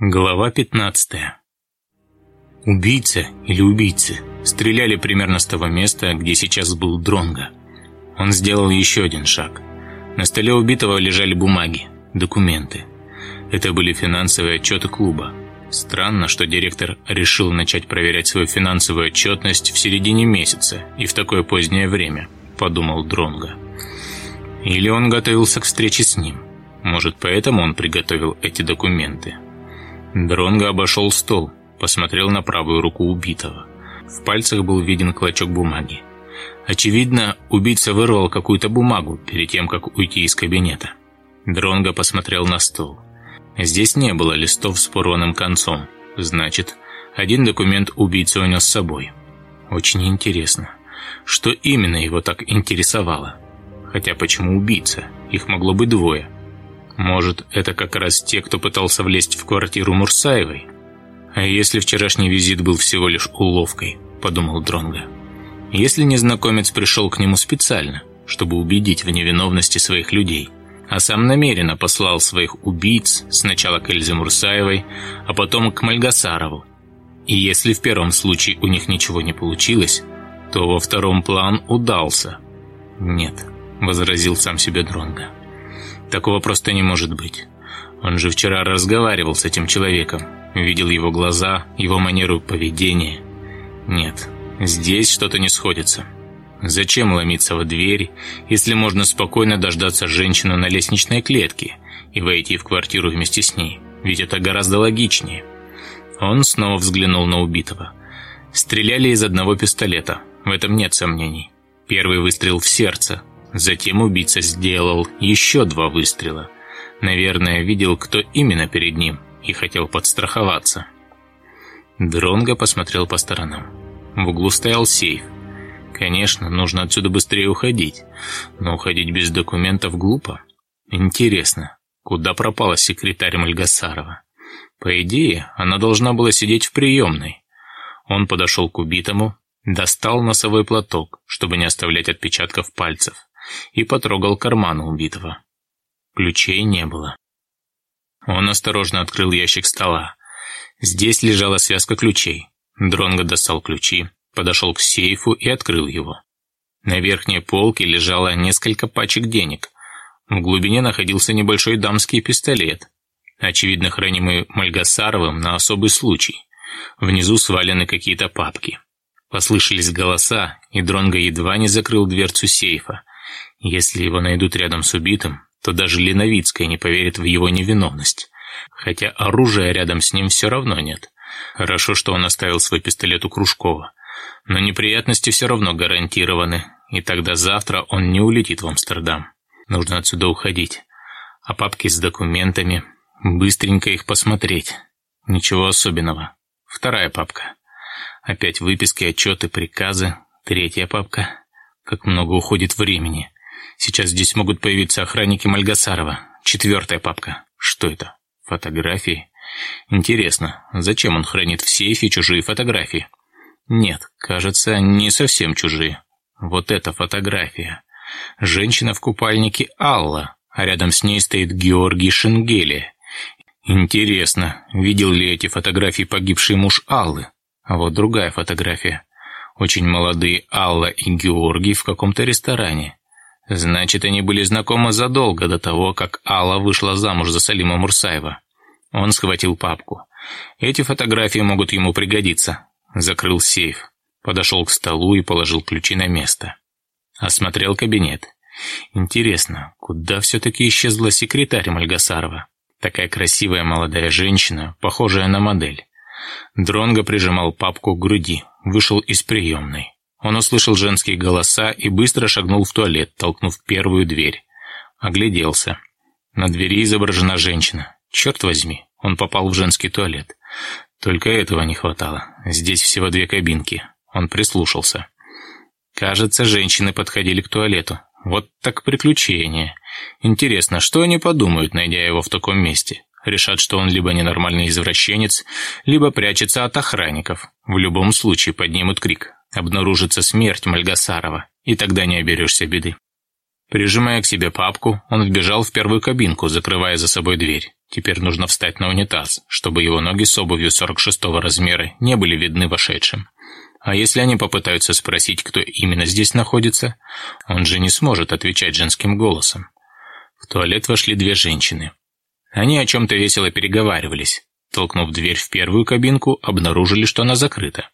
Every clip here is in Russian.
Глава 15 Убийца или убийцы стреляли примерно с того места, где сейчас был Дронго. Он сделал еще один шаг. На столе убитого лежали бумаги, документы. Это были финансовые отчеты клуба. Странно, что директор решил начать проверять свою финансовую отчетность в середине месяца и в такое позднее время, подумал Дронго. Или он готовился к встрече с ним. Может, поэтому он приготовил эти документы. Дронго обошел стол, посмотрел на правую руку убитого. В пальцах был виден клочок бумаги. Очевидно, убийца вырвал какую-то бумагу перед тем, как уйти из кабинета. Дронго посмотрел на стол. Здесь не было листов с порванным концом. Значит, один документ убийца унес с собой. Очень интересно, что именно его так интересовало. Хотя почему убийца? Их могло быть двое – может, это как раз те, кто пытался влезть в квартиру Мурсаевой? А если вчерашний визит был всего лишь уловкой, подумал Дронга. Если незнакомец пришел к нему специально, чтобы убедить в невиновности своих людей, а сам намеренно послал своих убийц сначала к Эльзе Мурсаевой, а потом к Мальгасарову. И если в первом случае у них ничего не получилось, то во втором план удался. «Нет», — возразил сам себе Дронга. Такого просто не может быть. Он же вчера разговаривал с этим человеком, видел его глаза, его манеру поведения. Нет, здесь что-то не сходится. Зачем ломиться в дверь, если можно спокойно дождаться женщину на лестничной клетке и войти в квартиру вместе с ней? Ведь это гораздо логичнее. Он снова взглянул на убитого. Стреляли из одного пистолета, в этом нет сомнений. Первый выстрел в сердце, Затем убийца сделал еще два выстрела. Наверное, видел, кто именно перед ним, и хотел подстраховаться. Дронго посмотрел по сторонам. В углу стоял сейф. Конечно, нужно отсюда быстрее уходить, но уходить без документов глупо. Интересно, куда пропала секретарь Мальгасарова? По идее, она должна была сидеть в приемной. Он подошел к убитому, достал носовой платок, чтобы не оставлять отпечатков пальцев и потрогал карманы убитого. Ключей не было. Он осторожно открыл ящик стола. Здесь лежала связка ключей. Дронго достал ключи, подошел к сейфу и открыл его. На верхней полке лежало несколько пачек денег. В глубине находился небольшой дамский пистолет, очевидно хранимый Мальгасаровым на особый случай. Внизу свалены какие-то папки. Послышались голоса, и Дронго едва не закрыл дверцу сейфа. Если его найдут рядом с убитым, то даже Леновицкая не поверит в его невиновность. Хотя оружия рядом с ним все равно нет. Хорошо, что он оставил свой пистолет у Кружкова. Но неприятности все равно гарантированы, и тогда завтра он не улетит в Амстердам. Нужно отсюда уходить. А папки с документами... Быстренько их посмотреть. Ничего особенного. Вторая папка. Опять выписки, отчеты, приказы. Третья папка. Как много уходит времени. Сейчас здесь могут появиться охранники Мальгасарова. Четвертая папка. Что это? Фотографии? Интересно, зачем он хранит в сейфе чужие фотографии? Нет, кажется, не совсем чужие. Вот эта фотография. Женщина в купальнике Алла, а рядом с ней стоит Георгий Шенгели. Интересно, видел ли эти фотографии погибший муж Аллы? А вот другая фотография. Очень молодые Алла и Георгий в каком-то ресторане. Значит, они были знакомы задолго до того, как Алла вышла замуж за Салима Мурсаева. Он схватил папку. Эти фотографии могут ему пригодиться. Закрыл сейф. Подошел к столу и положил ключи на место. Осмотрел кабинет. Интересно, куда все-таки исчезла секретарь Мальгасарова? Такая красивая молодая женщина, похожая на модель. Дронго прижимал папку к груди, вышел из приемной. Он услышал женские голоса и быстро шагнул в туалет, толкнув первую дверь. Огляделся. На двери изображена женщина. Черт возьми, он попал в женский туалет. Только этого не хватало. Здесь всего две кабинки. Он прислушался. Кажется, женщины подходили к туалету. Вот так приключение. Интересно, что они подумают, найдя его в таком месте? Решат, что он либо ненормальный извращенец, либо прячется от охранников. В любом случае поднимут крик обнаружится смерть Мальгасарова, и тогда не оберешься беды. Прижимая к себе папку, он вбежал в первую кабинку, закрывая за собой дверь. Теперь нужно встать на унитаз, чтобы его ноги с обувью 46-го размера не были видны вошедшим. А если они попытаются спросить, кто именно здесь находится, он же не сможет отвечать женским голосом. В туалет вошли две женщины. Они о чем-то весело переговаривались. Толкнув дверь в первую кабинку, обнаружили, что она закрыта.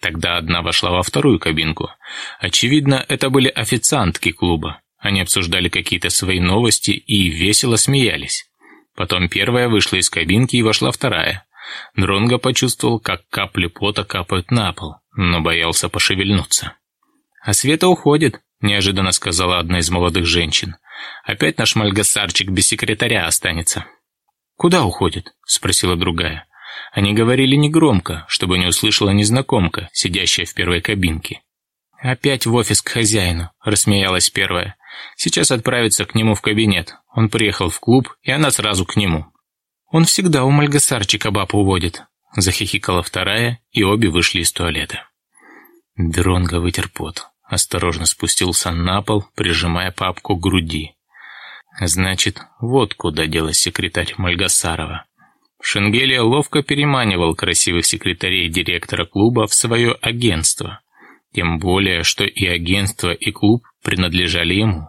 Тогда одна вошла во вторую кабинку. Очевидно, это были официантки клуба. Они обсуждали какие-то свои новости и весело смеялись. Потом первая вышла из кабинки и вошла вторая. Дронго почувствовал, как капли пота капают на пол, но боялся пошевельнуться. «А Света уходит», – неожиданно сказала одна из молодых женщин. «Опять наш мальгасарчик без секретаря останется». «Куда уходит?» – спросила другая. Они говорили негромко, чтобы не услышала незнакомка, сидящая в первой кабинке. «Опять в офис к хозяину», – рассмеялась первая. «Сейчас отправится к нему в кабинет. Он приехал в клуб, и она сразу к нему». «Он всегда у мальгасарчика бабу уводит», – захихикала вторая, и обе вышли из туалета. Дронго вытер пот, осторожно спустился на пол, прижимая папку к груди. Значит, вот куда делась секретарь Мальгасарова. Шенгелия ловко переманивал красивых секретарей директора клуба в свое агентство. Тем более, что и агентство, и клуб принадлежали ему.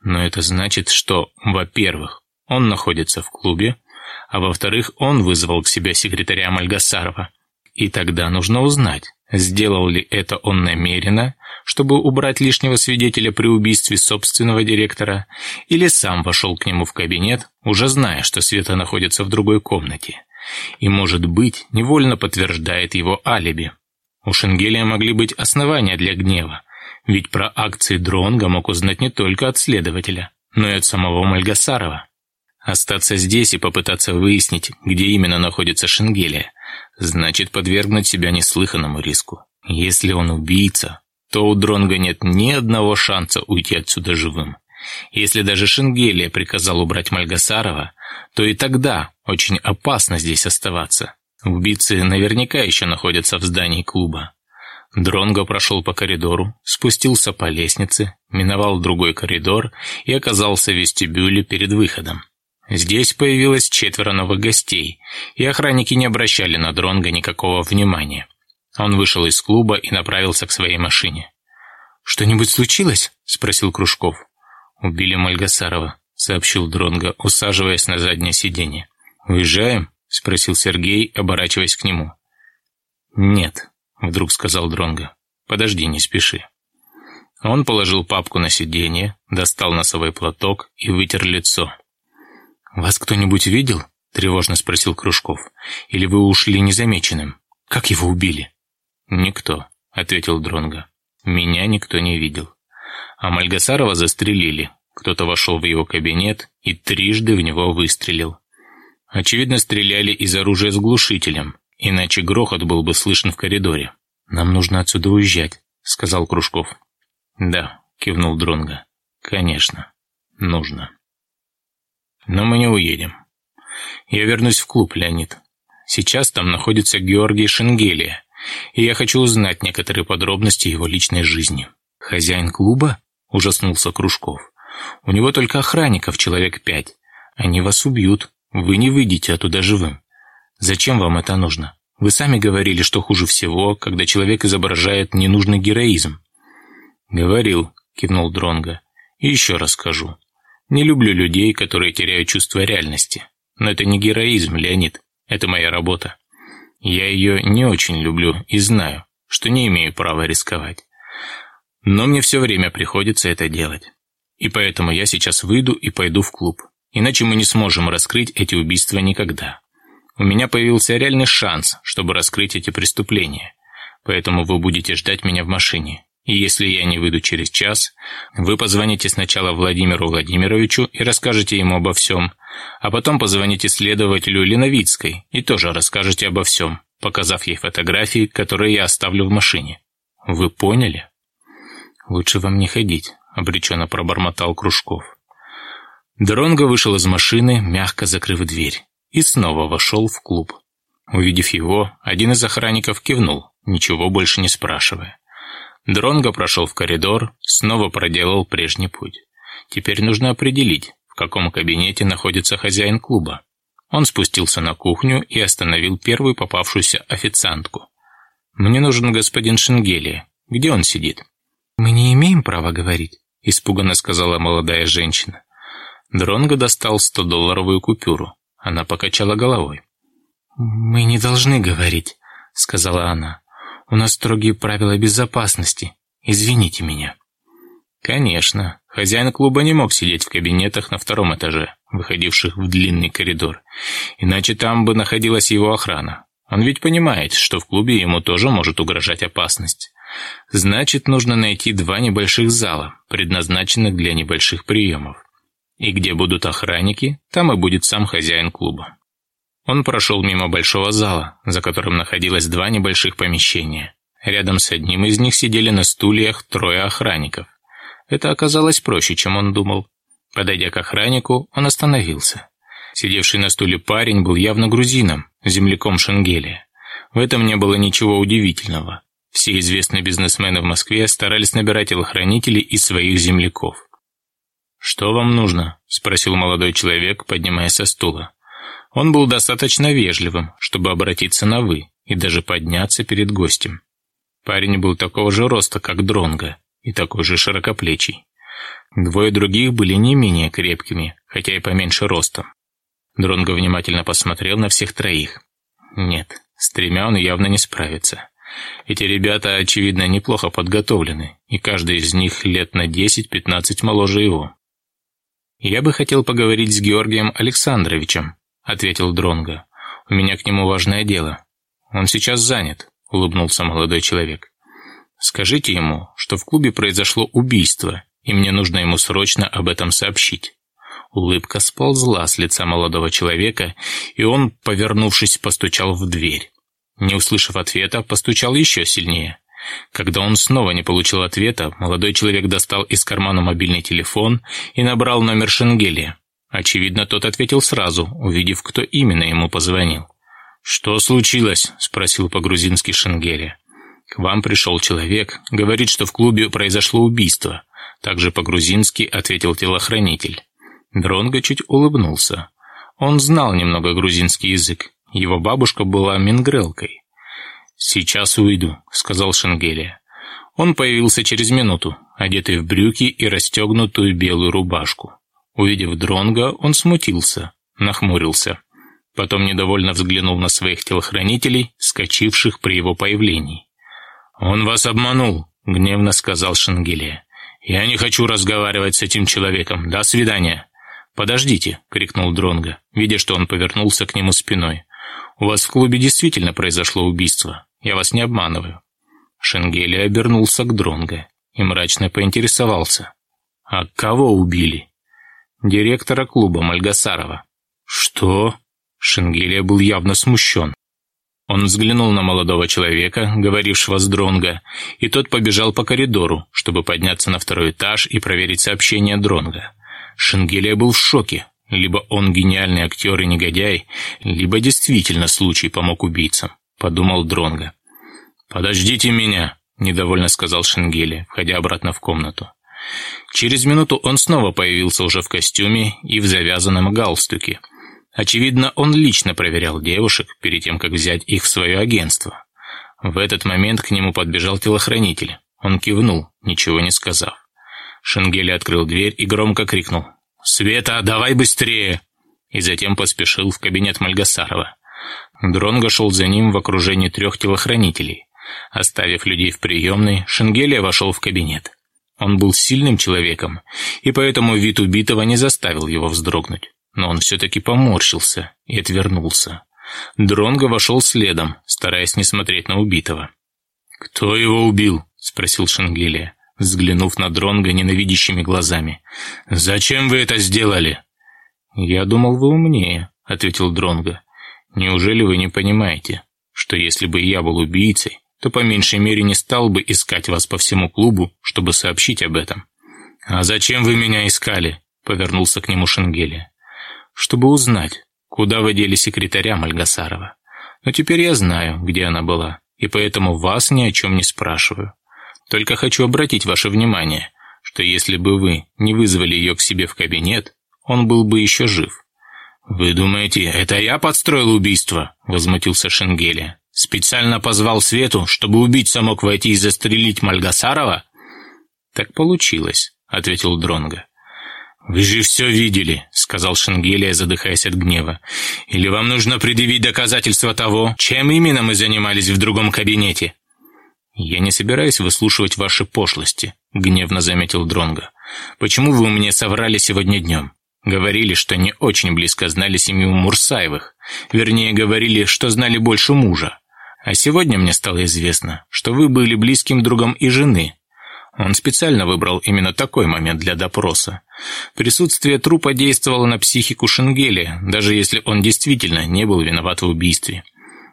Но это значит, что, во-первых, он находится в клубе, а во-вторых, он вызвал к себе секретаря Мальгасарова. И тогда нужно узнать, сделал ли это он намеренно, чтобы убрать лишнего свидетеля при убийстве собственного директора, или сам вошел к нему в кабинет, уже зная, что Света находится в другой комнате. И, может быть, невольно подтверждает его алиби. У Шенгелия могли быть основания для гнева, ведь про акции Дронга мог узнать не только от следователя, но и от самого Мальгасарова. Остаться здесь и попытаться выяснить, где именно находится Шенгелия, значит подвергнуть себя неслыханному риску. Если он убийца, то у Дронга нет ни одного шанса уйти отсюда живым. Если даже Шенгелия приказал убрать Мальгасарова, то и тогда очень опасно здесь оставаться. Убийцы наверняка еще находятся в здании клуба. Дронго прошел по коридору, спустился по лестнице, миновал другой коридор и оказался в вестибюле перед выходом. Здесь появилось четверо новых гостей, и охранники не обращали на Дронга никакого внимания. Он вышел из клуба и направился к своей машине. «Что-нибудь случилось?» – спросил Кружков. «Убили Мальгасарова», – сообщил Дронга, усаживаясь на заднее сиденье. «Уезжаем?» – спросил Сергей, оборачиваясь к нему. «Нет», – вдруг сказал Дронга. «Подожди, не спеши». Он положил папку на сиденье, достал носовой платок и вытер лицо. «Вас кто-нибудь видел?» – тревожно спросил Кружков. «Или вы ушли незамеченным? Как его убили?» «Никто», – ответил Дронга. «Меня никто не видел. А Мальгасарова застрелили. Кто-то вошел в его кабинет и трижды в него выстрелил. Очевидно, стреляли из оружия с глушителем, иначе грохот был бы слышен в коридоре. «Нам нужно отсюда уезжать», – сказал Кружков. «Да», – кивнул Дронга. «Конечно, нужно». Но мы не уедем. Я вернусь в клуб, Леонид. Сейчас там находится Георгий Шенгелия, и я хочу узнать некоторые подробности его личной жизни. Хозяин клуба? Ужаснулся Кружков. У него только охранников человек пять. Они вас убьют. Вы не выйдете оттуда живым. Зачем вам это нужно? Вы сами говорили, что хуже всего, когда человек изображает ненужный героизм. Говорил, кивнул Дронга. И еще раз скажу. Не люблю людей, которые теряют чувство реальности. Но это не героизм, Леонид. Это моя работа. Я ее не очень люблю и знаю, что не имею права рисковать. Но мне все время приходится это делать. И поэтому я сейчас выйду и пойду в клуб. Иначе мы не сможем раскрыть эти убийства никогда. У меня появился реальный шанс, чтобы раскрыть эти преступления. Поэтому вы будете ждать меня в машине. И если я не выйду через час, вы позвоните сначала Владимиру Владимировичу и расскажете ему обо всем, а потом позвоните следователю Леновицкой и тоже расскажете обо всем, показав ей фотографии, которые я оставлю в машине. Вы поняли? Лучше вам не ходить, обреченно пробормотал Кружков. Дронго вышел из машины, мягко закрыв дверь, и снова вошел в клуб. Увидев его, один из охранников кивнул, ничего больше не спрашивая. Дронго прошел в коридор, снова проделал прежний путь. Теперь нужно определить, в каком кабинете находится хозяин клуба. Он спустился на кухню и остановил первую попавшуюся официантку. «Мне нужен господин Шенгелия. Где он сидит?» «Мы не имеем права говорить», — испуганно сказала молодая женщина. Дронго достал 100-долларовую купюру. Она покачала головой. «Мы не должны говорить», — сказала она. «У нас строгие правила безопасности. Извините меня». Конечно, хозяин клуба не мог сидеть в кабинетах на втором этаже, выходивших в длинный коридор, иначе там бы находилась его охрана. Он ведь понимает, что в клубе ему тоже может угрожать опасность. Значит, нужно найти два небольших зала, предназначенных для небольших приемов. И где будут охранники, там и будет сам хозяин клуба. Он прошел мимо большого зала, за которым находилось два небольших помещения. Рядом с одним из них сидели на стульях трое охранников. Это оказалось проще, чем он думал. Подойдя к охраннику, он остановился. Сидевший на стуле парень был явно грузином, земляком Шенгелия. В этом не было ничего удивительного. Все известные бизнесмены в Москве старались набирать телохранителей из своих земляков. «Что вам нужно?» – спросил молодой человек, поднимаясь со стула. Он был достаточно вежливым, чтобы обратиться на «вы» и даже подняться перед гостем. Парень был такого же роста, как Дронга, и такой же широкоплечий. Двое других были не менее крепкими, хотя и поменьше ростом. Дронго внимательно посмотрел на всех троих. Нет, с тремя он явно не справится. Эти ребята, очевидно, неплохо подготовлены, и каждый из них лет на 10-15 моложе его. «Я бы хотел поговорить с Георгием Александровичем», — ответил Дронго. «У меня к нему важное дело». «Он сейчас занят», — улыбнулся молодой человек. «Скажите ему, что в клубе произошло убийство, и мне нужно ему срочно об этом сообщить». Улыбка сползла с лица молодого человека, и он, повернувшись, постучал в дверь. Не услышав ответа, постучал еще сильнее. Когда он снова не получил ответа, молодой человек достал из кармана мобильный телефон и набрал номер Шенгелия. Очевидно, тот ответил сразу, увидев, кто именно ему позвонил. «Что случилось?» – спросил по-грузински Шенгелия. «К вам пришел человек, говорит, что в клубе произошло убийство». Также по-грузински ответил телохранитель. Дронго чуть улыбнулся. Он знал немного грузинский язык. Его бабушка была мингрелкой. «Сейчас уйду», — сказал Шенгелия. Он появился через минуту, одетый в брюки и расстегнутую белую рубашку. Увидев Дронга, он смутился, нахмурился. Потом недовольно взглянул на своих телохранителей, скачивших при его появлении. «Он вас обманул», — гневно сказал Шенгелия. «Я не хочу разговаривать с этим человеком. До свидания». «Подождите», — крикнул Дронга, видя, что он повернулся к нему спиной. У вас в клубе действительно произошло убийство. Я вас не обманываю». Шенгели обернулся к Дронго и мрачно поинтересовался. «А кого убили?» «Директора клуба Мальгасарова». «Что?» Шенгелия был явно смущен. Он взглянул на молодого человека, говорившего с Дронго, и тот побежал по коридору, чтобы подняться на второй этаж и проверить сообщение Дронго. Шенгелия был в шоке. Либо он гениальный актер и негодяй, либо действительно случай помог убийцам, подумал Дронга. «Подождите меня», – недовольно сказал Шенгели, входя обратно в комнату. Через минуту он снова появился уже в костюме и в завязанном галстуке. Очевидно, он лично проверял девушек перед тем, как взять их в свое агентство. В этот момент к нему подбежал телохранитель. Он кивнул, ничего не сказав. Шенгели открыл дверь и громко крикнул «Света, давай быстрее!» И затем поспешил в кабинет Мальгасарова. Дронго шел за ним в окружении трех телохранителей. Оставив людей в приемной, Шенгелия вошел в кабинет. Он был сильным человеком, и поэтому вид убитого не заставил его вздрогнуть. Но он все-таки поморщился и отвернулся. Дронго вошел следом, стараясь не смотреть на убитого. «Кто его убил?» – спросил Шенгелия взглянув на Дронга ненавидящими глазами. «Зачем вы это сделали?» «Я думал, вы умнее», — ответил Дронга. «Неужели вы не понимаете, что если бы я был убийцей, то по меньшей мере не стал бы искать вас по всему клубу, чтобы сообщить об этом?» «А зачем вы меня искали?» — повернулся к нему Шенгели. «Чтобы узнать, куда вы дели секретаря Мальгасарова. Но теперь я знаю, где она была, и поэтому вас ни о чем не спрашиваю. Только хочу обратить ваше внимание, что если бы вы не вызвали ее к себе в кабинет, он был бы еще жив. «Вы думаете, это я подстроил убийство?» — возмутился Шенгелия. «Специально позвал Свету, чтобы убийца мог войти и застрелить Мальгасарова?» «Так получилось», — ответил Дронго. «Вы же все видели», — сказал Шенгелия, задыхаясь от гнева. «Или вам нужно предъявить доказательства того, чем именно мы занимались в другом кабинете?» «Я не собираюсь выслушивать ваши пошлости», — гневно заметил Дронго. «Почему вы мне соврали сегодня днем? Говорили, что не очень близко знали семью Мурсаевых. Вернее, говорили, что знали больше мужа. А сегодня мне стало известно, что вы были близким другом и жены. Он специально выбрал именно такой момент для допроса. Присутствие трупа действовало на психику Шенгеля, даже если он действительно не был виноват в убийстве.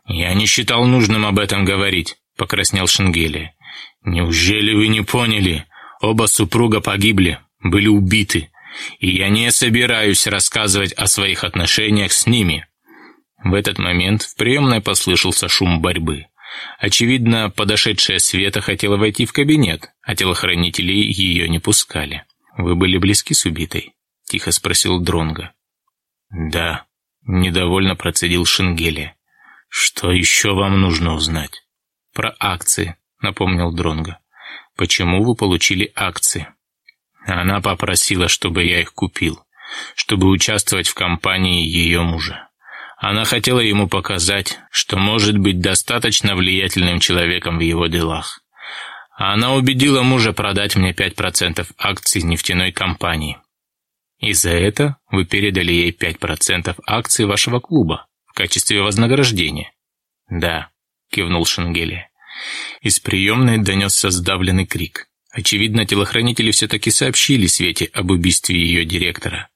«Я не считал нужным об этом говорить», — покраснел Шенгелия. «Неужели вы не поняли? Оба супруга погибли, были убиты, и я не собираюсь рассказывать о своих отношениях с ними». В этот момент в приемной послышался шум борьбы. Очевидно, подошедшая Света хотела войти в кабинет, а телохранители ее не пускали. «Вы были близки с убитой?» – тихо спросил Дронга. «Да», – недовольно процедил Шенгелия. «Что еще вам нужно узнать?» «Про акции», – напомнил Дронга. «Почему вы получили акции?» Она попросила, чтобы я их купил, чтобы участвовать в кампании ее мужа. Она хотела ему показать, что может быть достаточно влиятельным человеком в его делах. Она убедила мужа продать мне 5% акций нефтяной компании. И за это вы передали ей 5% акций вашего клуба в качестве вознаграждения. Да, кивнул Шенгелия. Из приемной донесся сдавленный крик. Очевидно, телохранители все-таки сообщили Свете об убийстве ее директора.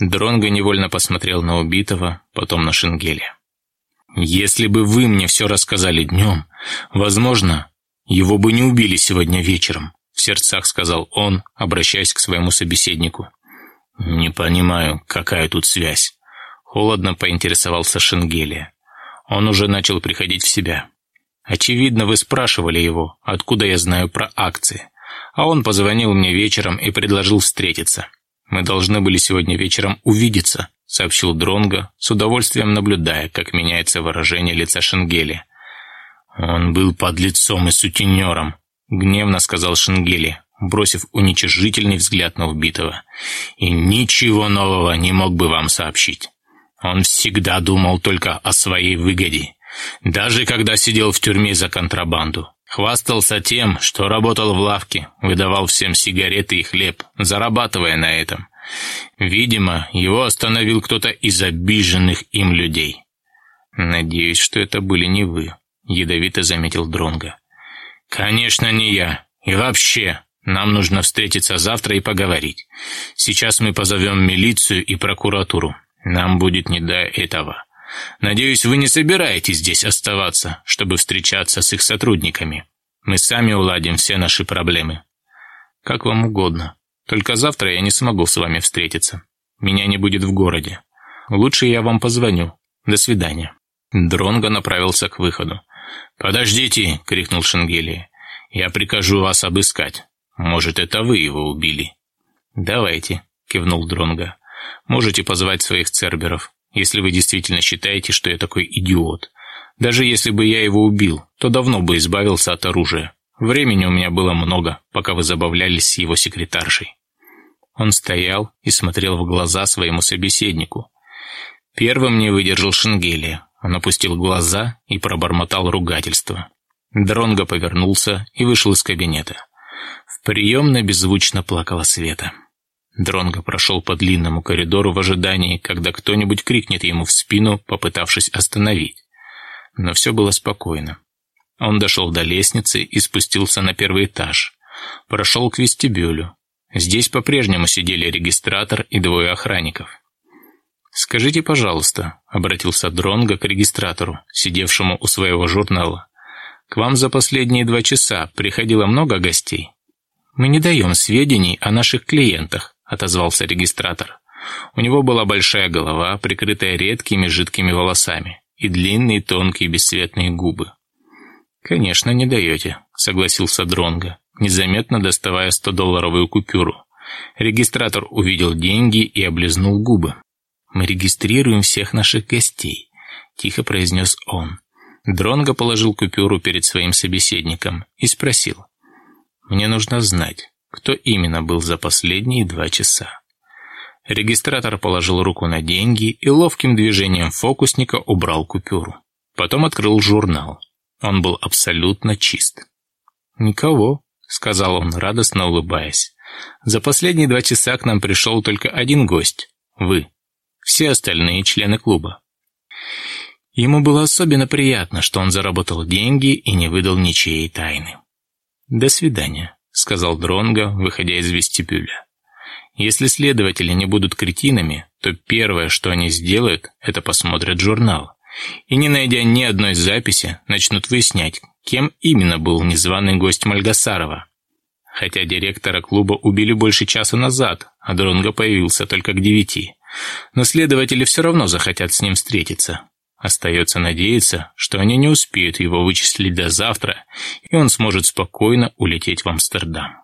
Дронго невольно посмотрел на убитого, потом на Шенгеля. «Если бы вы мне все рассказали днем, возможно, его бы не убили сегодня вечером», в сердцах сказал он, обращаясь к своему собеседнику. «Не понимаю, какая тут связь?» Холодно поинтересовался Шенгелия. Он уже начал приходить в себя. «Очевидно, вы спрашивали его, откуда я знаю про акции. А он позвонил мне вечером и предложил встретиться. «Мы должны были сегодня вечером увидеться», — сообщил Дронго, с удовольствием наблюдая, как меняется выражение лица Шенгели. «Он был под лицом и сутенером», — гневно сказал Шенгели, бросив уничижительный взгляд на убитого. «И ничего нового не мог бы вам сообщить. Он всегда думал только о своей выгоде, даже когда сидел в тюрьме за контрабанду. Хвастался тем, что работал в лавке, выдавал всем сигареты и хлеб, зарабатывая на этом. Видимо, его остановил кто-то из обиженных им людей. «Надеюсь, что это были не вы», — ядовито заметил Дронга. «Конечно, не я. И вообще, нам нужно встретиться завтра и поговорить. Сейчас мы позовем милицию и прокуратуру. Нам будет не до этого. Надеюсь, вы не собираетесь здесь оставаться, чтобы встречаться с их сотрудниками. Мы сами уладим все наши проблемы». «Как вам угодно. Только завтра я не смогу с вами встретиться. Меня не будет в городе. Лучше я вам позвоню. До свидания». Дронго направился к выходу. «Подождите!» — крикнул Шенгелия. «Я прикажу вас обыскать. Может, это вы его убили?» «Давайте», — кивнул Дронго. «Можете позвать своих церберов если вы действительно считаете, что я такой идиот. Даже если бы я его убил, то давно бы избавился от оружия. Времени у меня было много, пока вы забавлялись с его секретаршей». Он стоял и смотрел в глаза своему собеседнику. Первым не выдержал Шенгелия. Он опустил глаза и пробормотал ругательство. Дронго повернулся и вышел из кабинета. В приемной беззвучно плакала Света. Дронго прошел по длинному коридору в ожидании, когда кто-нибудь крикнет ему в спину, попытавшись остановить. Но все было спокойно. Он дошел до лестницы и спустился на первый этаж. Прошел к вестибюлю. Здесь по-прежнему сидели регистратор и двое охранников. «Скажите, пожалуйста», — обратился Дронго к регистратору, сидевшему у своего журнала. «К вам за последние два часа приходило много гостей?» «Мы не даем сведений о наших клиентах», — отозвался регистратор. У него была большая голова, прикрытая редкими жидкими волосами, и длинные тонкие бесцветные губы. «Конечно, не даете», — согласился Дронго, незаметно доставая 100-долларовую купюру. Регистратор увидел деньги и облизнул губы. Мы регистрируем всех наших гостей», — тихо произнес он. Дронго положил купюру перед своим собеседником и спросил. «Мне нужно знать, кто именно был за последние два часа». Регистратор положил руку на деньги и ловким движением фокусника убрал купюру. Потом открыл журнал. Он был абсолютно чист. «Никого», — сказал он, радостно улыбаясь. «За последние два часа к нам пришел только один гость — вы. Все остальные члены клуба». Ему было особенно приятно, что он заработал деньги и не выдал ничьей тайны. «До свидания», — сказал Дронго, выходя из вестибюля. «Если следователи не будут кретинами, то первое, что они сделают, это посмотрят журнал и, не найдя ни одной записи, начнут выяснять, кем именно был незваный гость Мальгасарова. Хотя директора клуба убили больше часа назад, а Дронго появился только к девяти. Но следователи все равно захотят с ним встретиться. Остается надеяться, что они не успеют его вычислить до завтра, и он сможет спокойно улететь в Амстердам.